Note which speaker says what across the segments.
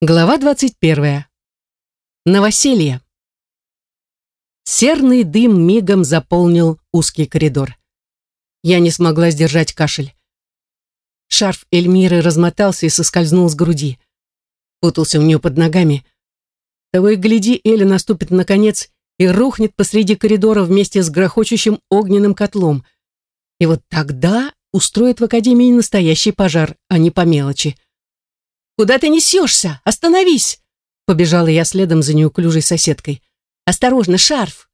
Speaker 1: Глава 21. Новоселье. Серный дым мигом заполнил узкий коридор. Я не смогла сдержать кашель. Шарф Эльмиры размотался и соскользнул с груди. Путался у нее под ногами. Того и гляди, Эля наступит наконец и рухнет посреди коридора вместе с грохочущим огненным котлом. И вот тогда устроит в Академии настоящий пожар, а не по мелочи. «Куда ты несешься? Остановись!» Побежала я следом за неуклюжей соседкой. «Осторожно, шарф!»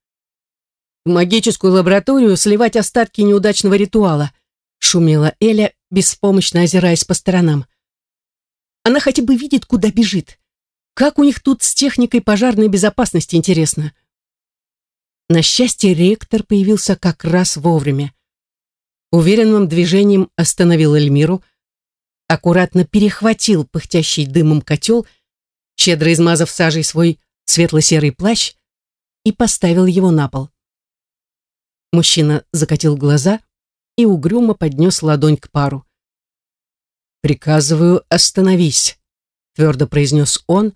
Speaker 1: «В магическую лабораторию сливать остатки неудачного ритуала», шумела Эля, беспомощно озираясь по сторонам. «Она хотя бы видит, куда бежит. Как у них тут с техникой пожарной безопасности, интересно?» На счастье, ректор появился как раз вовремя. Уверенным движением остановил Эльмиру, аккуратно перехватил пыхтящий дымом котел, щедро измазав сажей свой светло-серый плащ и поставил его на пол. Мужчина закатил глаза и угрюмо поднес ладонь к пару. «Приказываю, остановись», — твердо произнес он,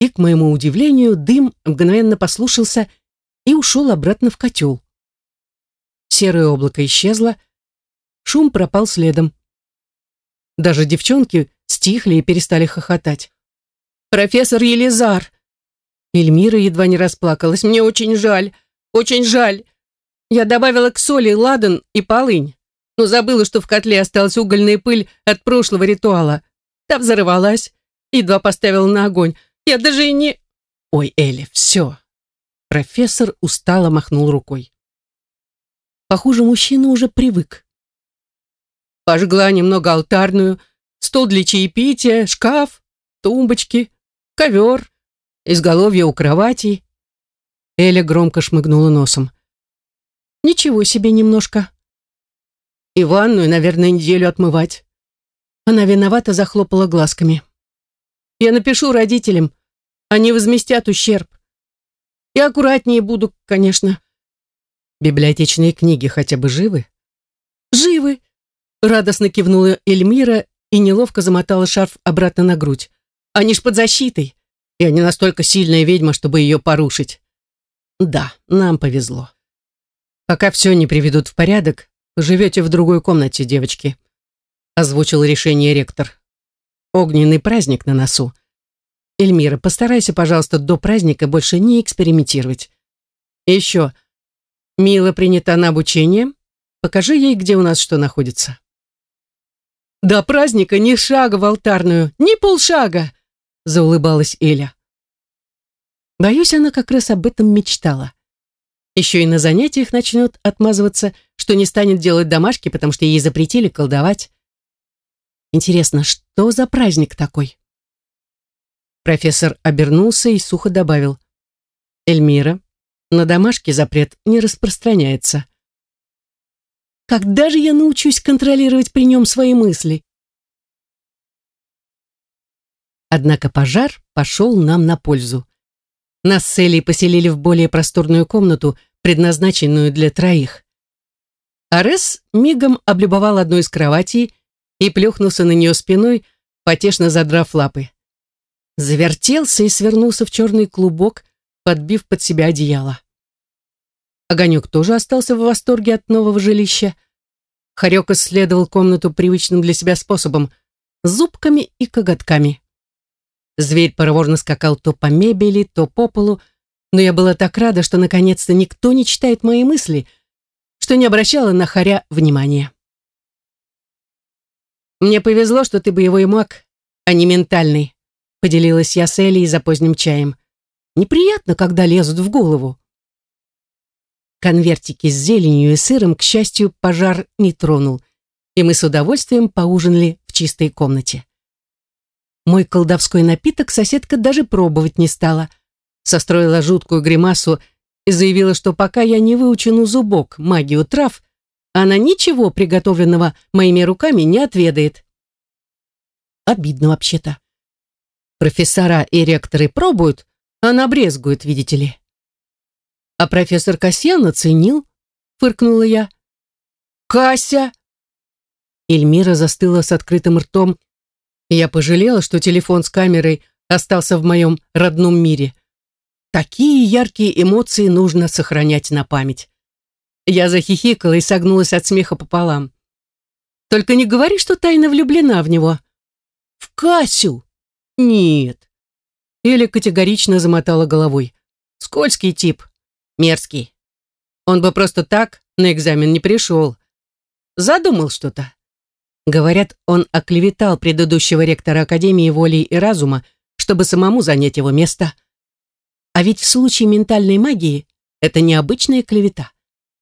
Speaker 1: и, к моему удивлению, дым мгновенно послушался и ушел обратно в котел. Серое облако исчезло, шум пропал следом. Даже девчонки стихли и перестали хохотать. «Профессор Елизар!» Эльмира едва не расплакалась. «Мне очень жаль, очень жаль. Я добавила к соли ладан и полынь, но забыла, что в котле осталась угольная пыль от прошлого ритуала. Та взорвалась, едва поставила на огонь. Я даже и не...» «Ой, Элли, все!» Профессор устало махнул рукой. Похоже, мужчина уже привык. Пожгла немного алтарную, стол для чаепития, шкаф, тумбочки, ковер, изголовье у кровати. Эля громко шмыгнула носом. Ничего себе немножко. И ванную, наверное, неделю отмывать. Она виновато захлопала глазками. Я напишу родителям. Они возместят ущерб. И аккуратнее буду, конечно. Библиотечные книги хотя бы живы? Живы, Радостно кивнула Эльмира и неловко замотала шарф обратно на грудь. Они ж под защитой. Я не настолько сильная ведьма, чтобы ее порушить. Да, нам повезло. Пока все не приведут в порядок, живете в другой комнате, девочки. Озвучил решение ректор. Огненный праздник на носу. Эльмира, постарайся, пожалуйста, до праздника больше не экспериментировать. Еще. Мила принята на обучение. Покажи ей, где у нас что находится. До праздника ни шага в алтарную, ни полшага, заулыбалась Эля. Боюсь, она как раз об этом мечтала. Еще и на занятиях начнет отмазываться, что не станет делать домашки, потому что ей запретили колдовать. Интересно, что за праздник такой? Профессор обернулся и сухо добавил. Эльмира, на домашке запрет не распространяется. Когда же я научусь контролировать при нем свои мысли? Однако пожар пошел нам на пользу. Нас с Элей поселили в более просторную комнату, предназначенную для троих. Арес мигом облюбовал одну из кроватей и плюхнулся на нее спиной, потешно задрав лапы. Завертелся и свернулся в черный клубок, подбив под себя одеяло. Огонек тоже остался в восторге от нового жилища. Харек исследовал комнату привычным для себя способом – зубками и коготками. Зверь проворно скакал то по мебели, то по полу, но я была так рада, что наконец-то никто не читает мои мысли, что не обращала на Харя внимания. «Мне повезло, что ты боевой маг, а не ментальный», поделилась я с Элей за поздним чаем. «Неприятно, когда лезут в голову». Конвертики с зеленью и сыром, к счастью, пожар не тронул, и мы с удовольствием поужинали в чистой комнате. Мой колдовской напиток соседка даже пробовать не стала. Состроила жуткую гримасу и заявила, что пока я не выучену зубок магию трав, она ничего приготовленного моими руками не отведает. Обидно вообще-то. Профессора и ректоры пробуют, а она брезгует, видите ли. А профессор Касьян оценил, фыркнула я. Кася! Эльмира застыла с открытым ртом Я пожалела, что телефон с камерой остался в моем родном мире. Такие яркие эмоции нужно сохранять на память. Я захихикала и согнулась от смеха пополам. Только не говори, что тайно влюблена в него. В Касю? Нет. Эля категорично замотала головой. Скользкий тип. Мерзкий. Он бы просто так на экзамен не пришел. Задумал что-то. Говорят, он оклеветал предыдущего ректора Академии воли и разума, чтобы самому занять его место. А ведь в случае ментальной магии это необычная клевета.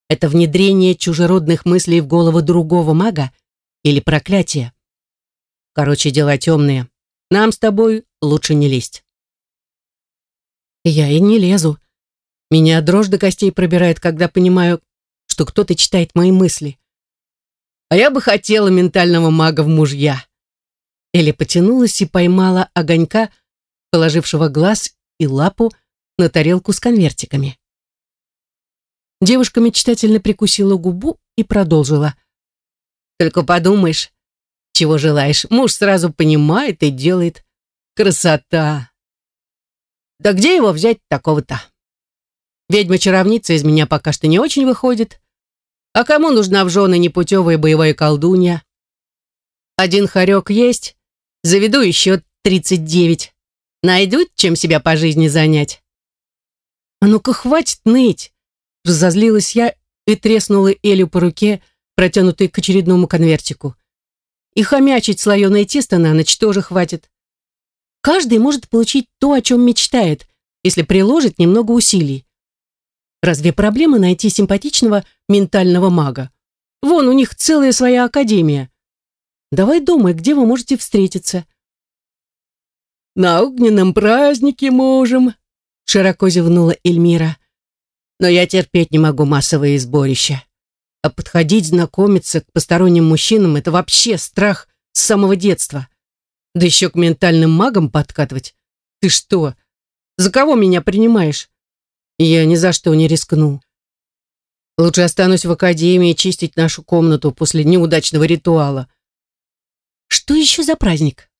Speaker 1: Это внедрение чужеродных мыслей в голову другого мага или проклятие. Короче, дела темные. Нам с тобой лучше не лезть. Я и не лезу. Меня дрожь до костей пробирает, когда понимаю, что кто-то читает мои мысли. А я бы хотела ментального мага в мужья. Эля потянулась и поймала огонька, положившего глаз и лапу на тарелку с конвертиками. Девушка мечтательно прикусила губу и продолжила. «Только подумаешь, чего желаешь, муж сразу понимает и делает. Красота!» «Да где его взять такого-то?» «Ведьма-чаровница из меня пока что не очень выходит. А кому нужна в жены непутевая боевая колдунья? Один хорек есть, заведу еще тридцать девять. Найдут, чем себя по жизни занять?» «А ну-ка, хватит ныть!» Разозлилась я и треснула Элю по руке, протянутой к очередному конвертику. И хомячить слоеное тесто на ночь тоже хватит. Каждый может получить то, о чем мечтает, если приложит немного усилий. Разве проблема найти симпатичного ментального мага? Вон у них целая своя академия. Давай думай, где вы можете встретиться. На огненном празднике можем, широко зевнула Эльмира. Но я терпеть не могу массовые сборища. А подходить, знакомиться к посторонним мужчинам — это вообще страх с самого детства. Да еще к ментальным магам подкатывать. Ты что, за кого меня принимаешь? Я ни за что не рискну. Лучше останусь в академии чистить нашу комнату после неудачного ритуала. Что еще за праздник?